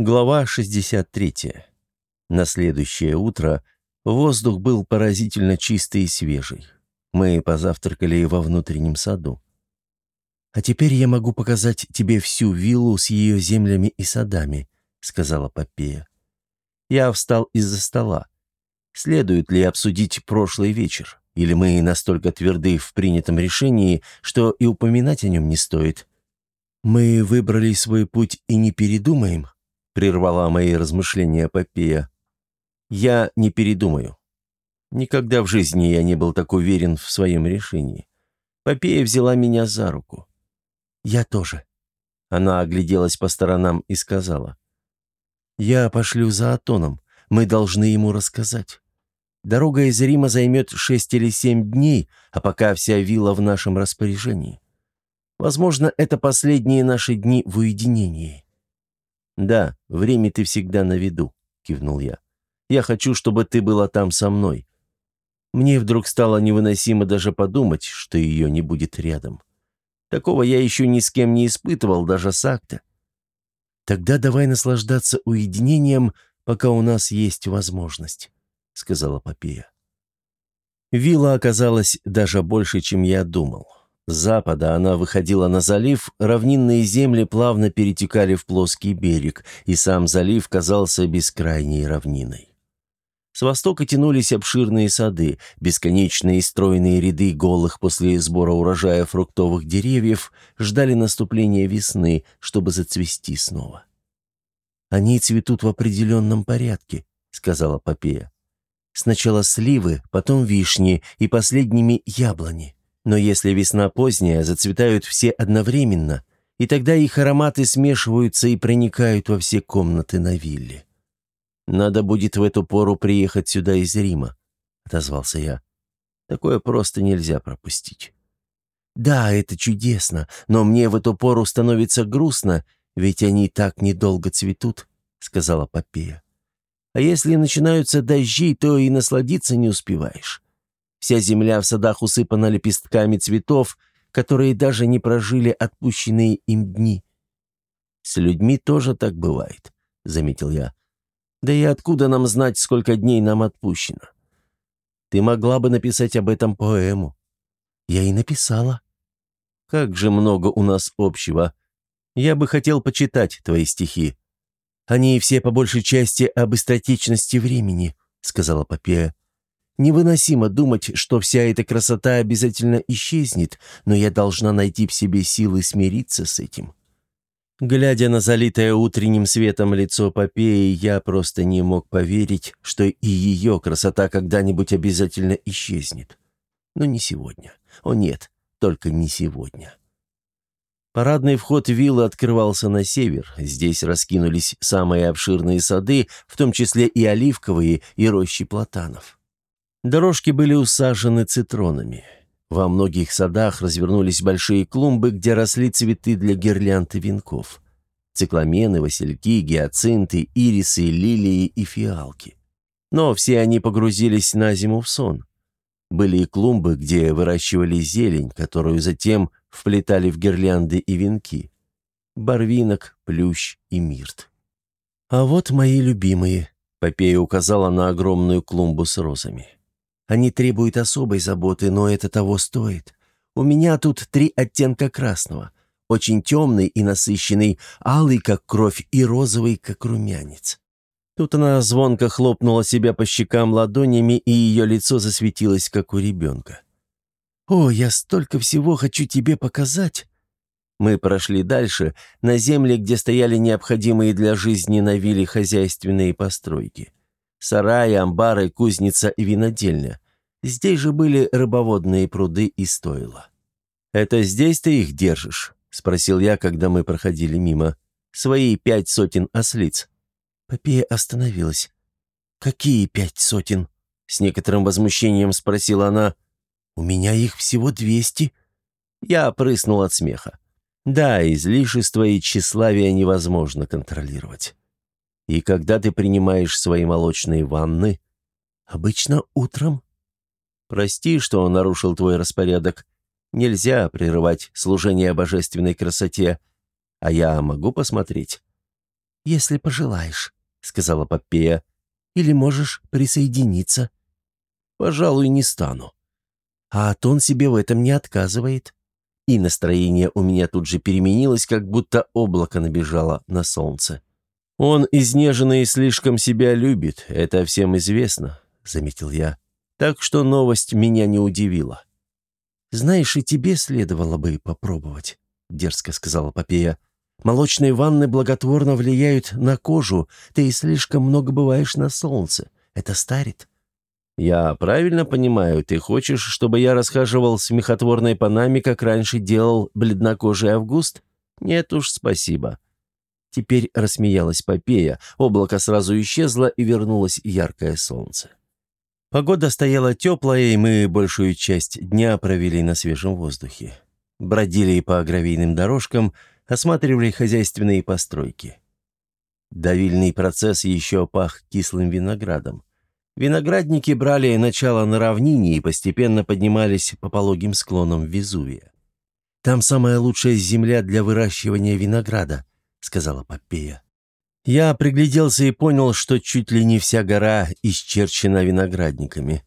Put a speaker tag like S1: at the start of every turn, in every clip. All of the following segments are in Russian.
S1: Глава 63. На следующее утро воздух был поразительно чистый и свежий. Мы позавтракали во внутреннем саду. «А теперь я могу показать тебе всю виллу с ее землями и садами», — сказала Попея. Я встал из-за стола. Следует ли обсудить прошлый вечер? Или мы настолько тверды в принятом решении, что и упоминать о нем не стоит? Мы выбрали свой путь и не передумаем, прервала мои размышления Попея. «Я не передумаю. Никогда в жизни я не был так уверен в своем решении. Попея взяла меня за руку. «Я тоже». Она огляделась по сторонам и сказала. «Я пошлю за Атоном. Мы должны ему рассказать. Дорога из Рима займет шесть или семь дней, а пока вся вилла в нашем распоряжении. Возможно, это последние наши дни в уединении. «Да, время ты всегда на виду», — кивнул я. «Я хочу, чтобы ты была там со мной». Мне вдруг стало невыносимо даже подумать, что ее не будет рядом. Такого я еще ни с кем не испытывал, даже с акта. «Тогда давай наслаждаться уединением, пока у нас есть возможность», — сказала Попея. Вилла оказалась даже больше, чем я думал. С запада она выходила на залив, равнинные земли плавно перетекали в плоский берег, и сам залив казался бескрайней равниной. С востока тянулись обширные сады, бесконечные стройные ряды голых после сбора урожая фруктовых деревьев ждали наступления весны, чтобы зацвести снова. «Они цветут в определенном порядке», — сказала Попея. «Сначала сливы, потом вишни и последними яблони. Но если весна поздняя, зацветают все одновременно, и тогда их ароматы смешиваются и проникают во все комнаты на вилле. «Надо будет в эту пору приехать сюда из Рима», — отозвался я. «Такое просто нельзя пропустить». «Да, это чудесно, но мне в эту пору становится грустно, ведь они так недолго цветут», — сказала Попея. «А если начинаются дожди, то и насладиться не успеваешь. Вся земля в садах усыпана лепестками цветов, которые даже не прожили отпущенные им дни. «С людьми тоже так бывает», — заметил я. «Да и откуда нам знать, сколько дней нам отпущено? Ты могла бы написать об этом поэму». «Я и написала». «Как же много у нас общего. Я бы хотел почитать твои стихи». «Они все по большей части об быстротечности времени», — сказала Попея. Невыносимо думать, что вся эта красота обязательно исчезнет, но я должна найти в себе силы смириться с этим. Глядя на залитое утренним светом лицо Попеи, я просто не мог поверить, что и ее красота когда-нибудь обязательно исчезнет. Но не сегодня. О нет, только не сегодня. Парадный вход виллы открывался на север. Здесь раскинулись самые обширные сады, в том числе и оливковые, и рощи платанов. Дорожки были усажены цитронами. Во многих садах развернулись большие клумбы, где росли цветы для гирлянд и венков. Цикламены, васильки, гиацинты, ирисы, лилии и фиалки. Но все они погрузились на зиму в сон. Были и клумбы, где выращивали зелень, которую затем вплетали в гирлянды и венки. Барвинок, плющ и мирт. «А вот мои любимые», — Попея указала на огромную клумбу с розами. Они требуют особой заботы, но это того стоит. У меня тут три оттенка красного. Очень темный и насыщенный, алый, как кровь, и розовый, как румянец. Тут она звонко хлопнула себя по щекам ладонями, и ее лицо засветилось, как у ребенка. «О, я столько всего хочу тебе показать!» Мы прошли дальше, на земле, где стояли необходимые для жизни на вилле хозяйственные постройки. Сараи, амбары, кузница и винодельня. Здесь же были рыбоводные пруды и стойла. «Это здесь ты их держишь?» — спросил я, когда мы проходили мимо. «Свои пять сотен ослиц». Попея остановилась. «Какие пять сотен?» — с некоторым возмущением спросила она. «У меня их всего двести». Я прыснул от смеха. Да, излишество и тщеславие невозможно контролировать. И когда ты принимаешь свои молочные ванны? Обычно утром. Прости, что он нарушил твой распорядок. Нельзя прерывать служение божественной красоте. А я могу посмотреть?» «Если пожелаешь», — сказала Попея. «Или можешь присоединиться». «Пожалуй, не стану». А Атон себе в этом не отказывает. И настроение у меня тут же переменилось, как будто облако набежало на солнце. «Он изнеженный и слишком себя любит, это всем известно», — заметил я. «Так что новость меня не удивила». «Знаешь, и тебе следовало бы попробовать», — дерзко сказала Попея. «Молочные ванны благотворно влияют на кожу. Ты слишком много бываешь на солнце. Это старит». «Я правильно понимаю, ты хочешь, чтобы я расхаживал с мехотворной панами, как раньше делал бледнокожий Август? Нет уж, спасибо». Теперь рассмеялась Попея, облако сразу исчезло и вернулось яркое солнце. Погода стояла теплая, и мы большую часть дня провели на свежем воздухе. Бродили по гравийным дорожкам, осматривали хозяйственные постройки. Давильный процесс еще пах кислым виноградом. Виноградники брали начало на равнине и постепенно поднимались по пологим склонам Везувия. «Там самая лучшая земля для выращивания винограда», — сказала Попея. Я пригляделся и понял, что чуть ли не вся гора исчерчена виноградниками.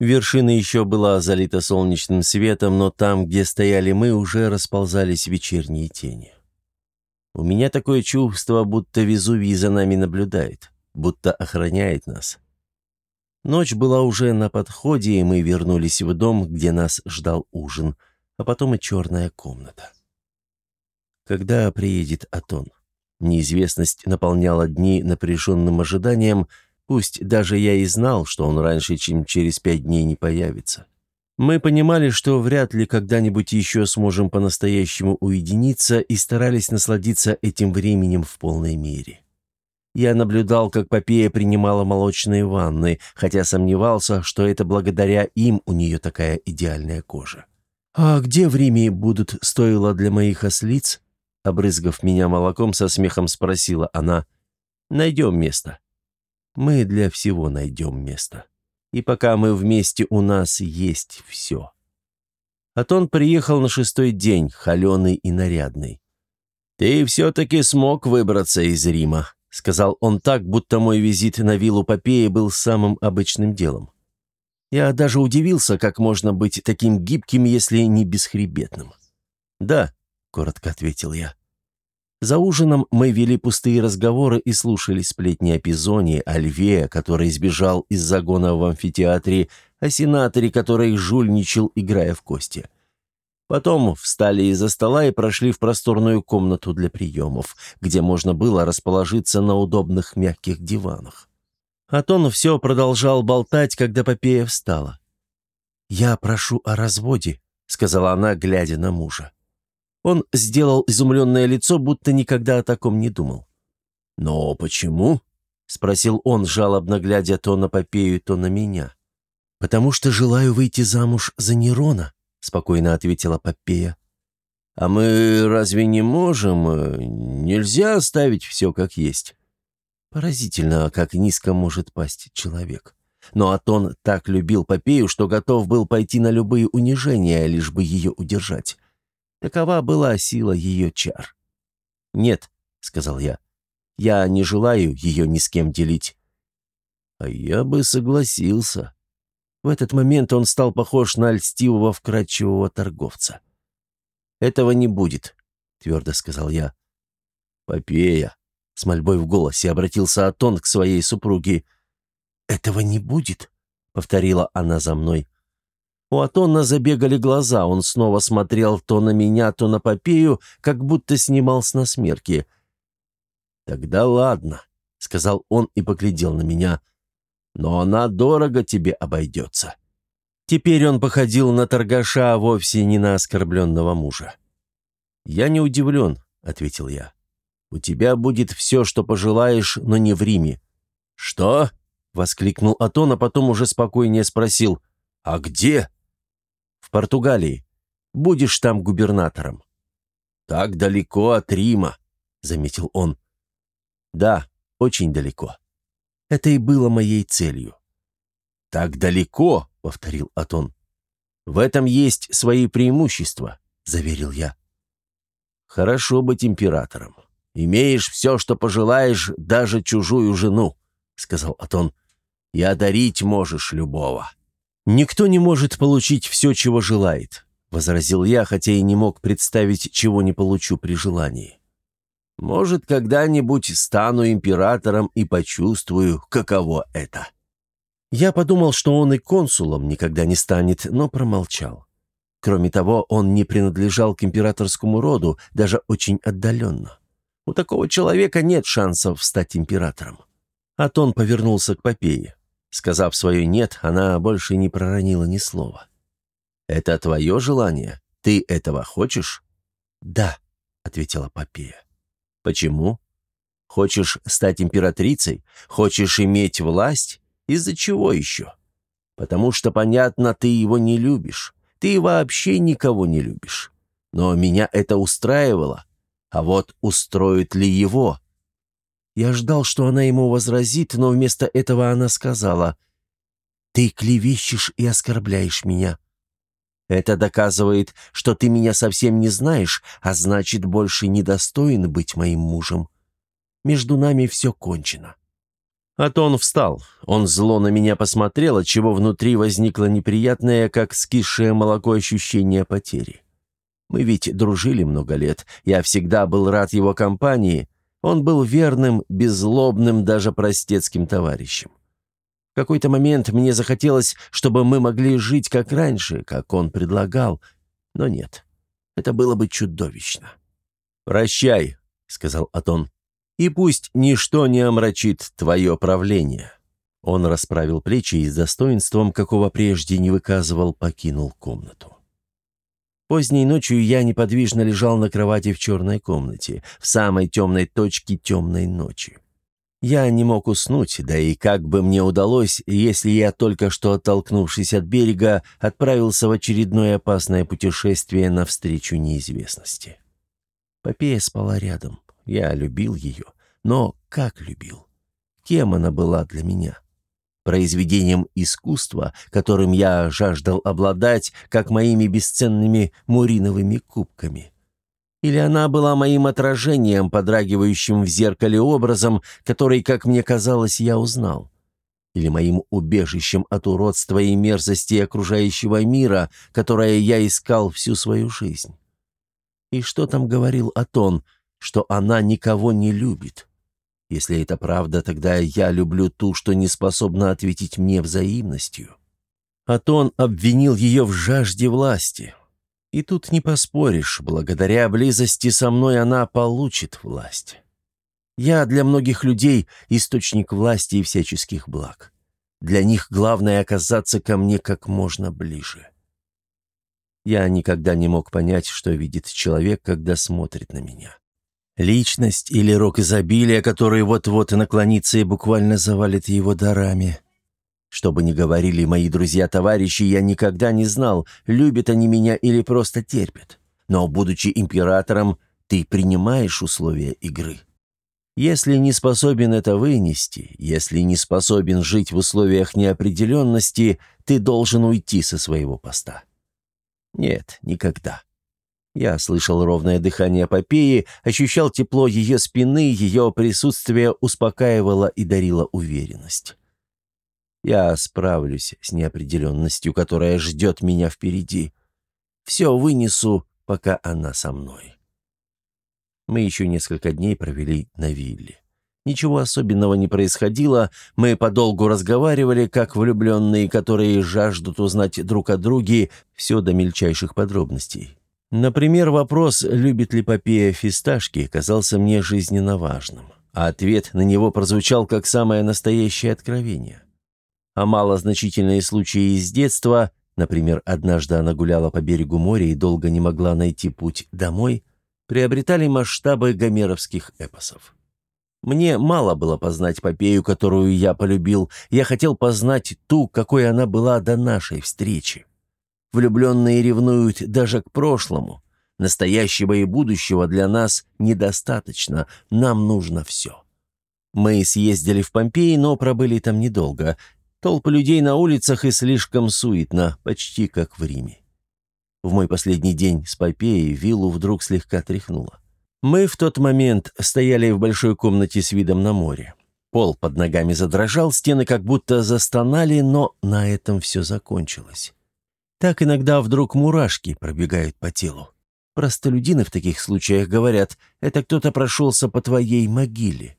S1: Вершина еще была залита солнечным светом, но там, где стояли мы, уже расползались вечерние тени. У меня такое чувство, будто Везувий за нами наблюдает, будто охраняет нас. Ночь была уже на подходе, и мы вернулись в дом, где нас ждал ужин, а потом и черная комната. Когда приедет Атон? Неизвестность наполняла дни напряженным ожиданием, пусть даже я и знал, что он раньше, чем через пять дней не появится. Мы понимали, что вряд ли когда-нибудь еще сможем по-настоящему уединиться и старались насладиться этим временем в полной мере. Я наблюдал, как Попея принимала молочные ванны, хотя сомневался, что это благодаря им у нее такая идеальная кожа. «А где в Риме будут стойла для моих ослиц?» Обрызгав меня молоком, со смехом спросила она. «Найдем место». «Мы для всего найдем место. И пока мы вместе, у нас есть все». Атон приехал на шестой день, холеный и нарядный. «Ты все-таки смог выбраться из Рима», — сказал он так, будто мой визит на виллу Попеи был самым обычным делом. Я даже удивился, как можно быть таким гибким, если не бесхребетным. «Да», — коротко ответил я. За ужином мы вели пустые разговоры и слушали сплетни о Пизоне, о Льве, который сбежал из загона в амфитеатре, о сенаторе, который жульничал, играя в кости. Потом встали из-за стола и прошли в просторную комнату для приемов, где можно было расположиться на удобных мягких диванах. Атон все продолжал болтать, когда Попея встала. «Я прошу о разводе», — сказала она, глядя на мужа. Он сделал изумленное лицо, будто никогда о таком не думал. «Но почему?» — спросил он, жалобно глядя то на Попею, то на меня. «Потому что желаю выйти замуж за Нерона», спокойно ответила Попея. «А мы разве не можем? Нельзя оставить все как есть». Поразительно, как низко может пасть человек. Но Атон так любил Попею, что готов был пойти на любые унижения, лишь бы ее удержать. Такова была сила ее чар. «Нет», — сказал я, — «я не желаю ее ни с кем делить». «А я бы согласился», в этот момент он стал похож на льстивого вкрадчивого торговца. «Этого не будет», — твердо сказал я. «Попея», — с мольбой в голосе обратился Атон к своей супруге. «Этого не будет», — повторила она за мной. У Атона забегали глаза, он снова смотрел то на меня, то на Попею, как будто снимал с насмерки. «Тогда ладно», — сказал он и поглядел на меня но она дорого тебе обойдется». Теперь он походил на торгаша, а вовсе не на оскорбленного мужа. «Я не удивлен», — ответил я. «У тебя будет все, что пожелаешь, но не в Риме». «Что?» — воскликнул Атон, а потом уже спокойнее спросил. «А где?» «В Португалии. Будешь там губернатором». «Так далеко от Рима», — заметил он. «Да, очень далеко». Это и было моей целью. «Так далеко», — повторил Атон. «В этом есть свои преимущества», — заверил я. «Хорошо быть императором. Имеешь все, что пожелаешь, даже чужую жену», — сказал Атон. «И одарить можешь любого». «Никто не может получить все, чего желает», — возразил я, хотя и не мог представить, чего не получу при желании. «Может, когда-нибудь стану императором и почувствую, каково это». Я подумал, что он и консулом никогда не станет, но промолчал. Кроме того, он не принадлежал к императорскому роду, даже очень отдаленно. У такого человека нет шансов стать императором. Атон повернулся к Попее. Сказав свое «нет», она больше не проронила ни слова. «Это твое желание? Ты этого хочешь?» «Да», — ответила Попея. «Почему? Хочешь стать императрицей? Хочешь иметь власть? Из-за чего еще? Потому что, понятно, ты его не любишь. Ты вообще никого не любишь. Но меня это устраивало. А вот устроит ли его? Я ждал, что она ему возразит, но вместо этого она сказала, «Ты клевещешь и оскорбляешь меня. Это доказывает, что ты меня совсем не знаешь, а значит, больше не достоин быть моим мужем. Между нами все кончено». А то он встал. Он зло на меня посмотрел, отчего внутри возникло неприятное, как скисшее молоко ощущение потери. Мы ведь дружили много лет. Я всегда был рад его компании. Он был верным, беззлобным, даже простецким товарищем. В какой-то момент мне захотелось, чтобы мы могли жить как раньше, как он предлагал. Но нет, это было бы чудовищно. «Прощай», — сказал Атон и пусть ничто не омрачит твое правление». Он расправил плечи и с достоинством, какого прежде не выказывал, покинул комнату. Поздней ночью я неподвижно лежал на кровати в черной комнате, в самой темной точке темной ночи. Я не мог уснуть, да и как бы мне удалось, если я, только что оттолкнувшись от берега, отправился в очередное опасное путешествие навстречу неизвестности. Попея спала рядом. Я любил ее, но как любил? Кем она была для меня? Произведением искусства, которым я жаждал обладать, как моими бесценными муриновыми кубками. Или она была моим отражением, подрагивающим в зеркале образом, который, как мне казалось, я узнал? Или моим убежищем от уродства и мерзости окружающего мира, которое я искал всю свою жизнь? И что там говорил Атон, что она никого не любит. Если это правда, тогда я люблю ту, что не способна ответить мне взаимностью. А то он обвинил ее в жажде власти. И тут не поспоришь, благодаря близости со мной она получит власть. Я для многих людей источник власти и всяческих благ. Для них главное оказаться ко мне как можно ближе. Я никогда не мог понять, что видит человек, когда смотрит на меня. Личность или рок изобилия, который вот-вот наклонится и буквально завалит его дарами. Что бы ни говорили мои друзья-товарищи, я никогда не знал, любят они меня или просто терпят. Но, будучи императором, ты принимаешь условия игры. Если не способен это вынести, если не способен жить в условиях неопределенности, ты должен уйти со своего поста. Нет, никогда. Я слышал ровное дыхание Попеи, ощущал тепло ее спины, ее присутствие успокаивало и дарило уверенность. Я справлюсь с неопределенностью, которая ждет меня впереди. Все вынесу, пока она со мной. Мы еще несколько дней провели на вилле. Ничего особенного не происходило, мы подолгу разговаривали, как влюбленные, которые жаждут узнать друг о друге все до мельчайших подробностей. Например, вопрос, любит ли Попея фисташки, казался мне жизненно важным, а ответ на него прозвучал как самое настоящее откровение. А малозначительные случаи из детства, например, однажды она гуляла по берегу моря и долго не могла найти путь домой, приобретали масштабы гомеровских эпосов. Мне мало было познать Попею, которую я полюбил, я хотел познать ту, какой она была до нашей встречи. Влюбленные ревнуют даже к прошлому. Настоящего и будущего для нас недостаточно, нам нужно все. Мы съездили в Помпеи, но пробыли там недолго. Толпы людей на улицах и слишком суетно, почти как в Риме. В мой последний день с Помпеей виллу вдруг слегка тряхнуло. Мы в тот момент стояли в большой комнате с видом на море. Пол под ногами задрожал, стены как будто застонали, но на этом все закончилось. Так иногда вдруг мурашки пробегают по телу. Простолюдины в таких случаях говорят, это кто-то прошелся по твоей могиле.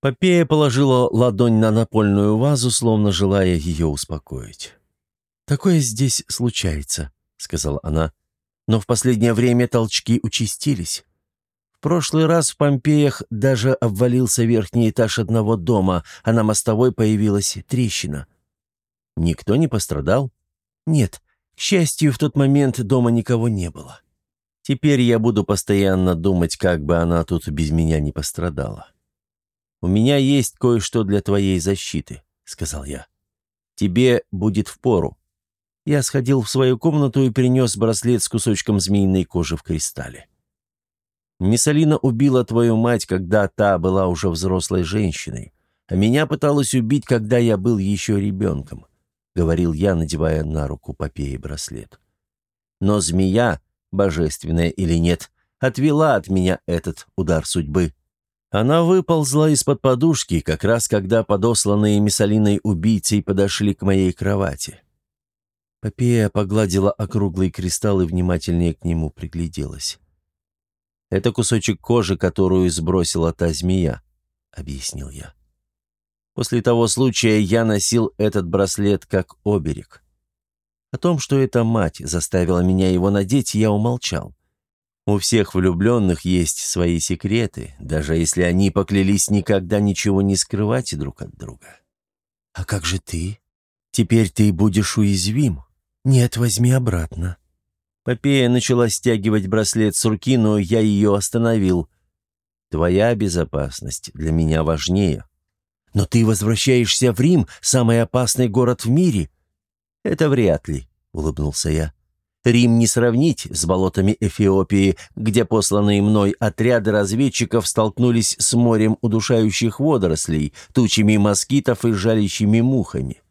S1: Попея положила ладонь на напольную вазу, словно желая ее успокоить. «Такое здесь случается», — сказала она. «Но в последнее время толчки участились. В прошлый раз в Помпеях даже обвалился верхний этаж одного дома, а на мостовой появилась трещина. Никто не пострадал? Нет, к счастью, в тот момент дома никого не было. Теперь я буду постоянно думать, как бы она тут без меня не пострадала. «У меня есть кое-что для твоей защиты», — сказал я. «Тебе будет впору». Я сходил в свою комнату и принес браслет с кусочком змеиной кожи в кристалле. Миссалина убила твою мать, когда та была уже взрослой женщиной, а меня пыталась убить, когда я был еще ребенком», — говорил я, надевая на руку Попеи браслет. «Но змея, божественная или нет, отвела от меня этот удар судьбы. Она выползла из-под подушки, как раз когда подосланные Миссалиной убийцей подошли к моей кровати. Попея погладила округлый кристалл и внимательнее к нему пригляделась. «Это кусочек кожи, которую сбросила та змея», — объяснил я. После того случая я носил этот браслет как оберег. О том, что эта мать заставила меня его надеть, я умолчал. У всех влюбленных есть свои секреты, даже если они поклялись никогда ничего не скрывать друг от друга. «А как же ты? Теперь ты будешь уязвим. Нет, возьми обратно». Попея начала стягивать браслет с руки, но я ее остановил. «Твоя безопасность для меня важнее». «Но ты возвращаешься в Рим, самый опасный город в мире». «Это вряд ли», — улыбнулся я. Рим не сравнить с болотами Эфиопии, где посланные мной отряды разведчиков столкнулись с морем удушающих водорослей, тучами москитов и жалящими мухами.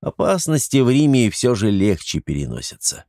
S1: Опасности в Риме все же легче переносятся.